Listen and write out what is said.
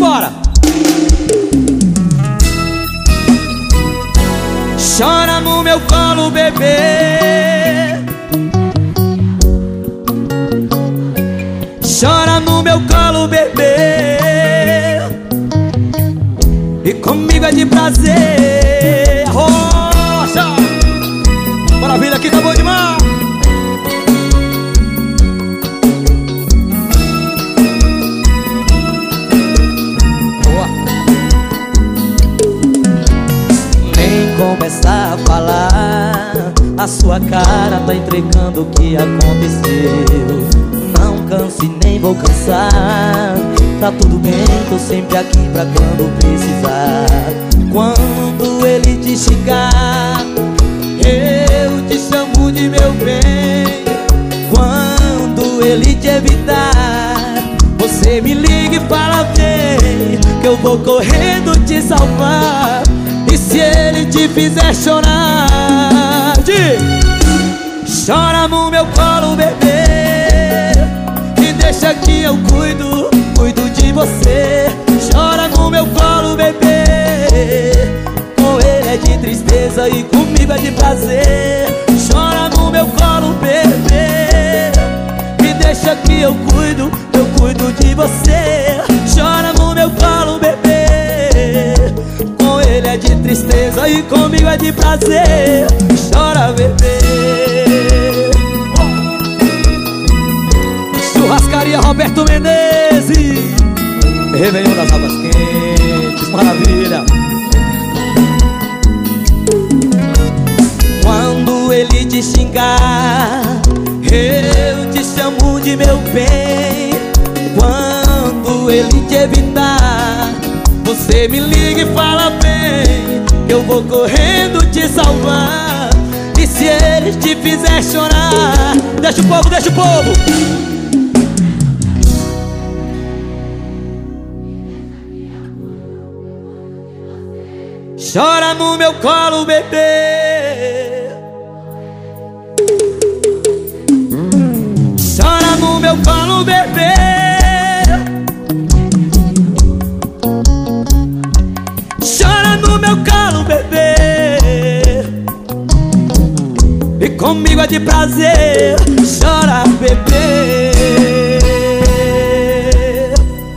Simbora! Chora no meu colo, bebê. Chora no meu colo, bebê. E comigo é de prazer A sua cara tá entregando o que aconteceu. Não canse nem vou cansar. Tá tudo bem, tô sempre aqui pra quando precisar. Quando ele te xingar Eu te chamo de meu bem. Quando ele te evitar Você me liga e fala bem Que eu vou correndo te salvar E se ele te fizer chorar Diz, Chora no meu colo, bebê. E deixa que eu cuido, cuido de você. Chora no meu colo, bebê. Com ele é de tristeza e comigo é de prazer. Chora no meu colo, bebê. Me deixa que eu cuido, eu cuido de você é de tristeza e comigo é de prazer. Chora, bebê. Churrascaria Roberto Menezes. Réveillon das Águas Quentes, maravilha. Quando ele te xingar Eu te chamo de meu bem. Quando ele te evitar Você me liga e fala bem eu vou correndo te salvar. E se ele te fizer chorar Deixa o povo, deixa o povo. Chora no meu colo, bebê comigo é de prazer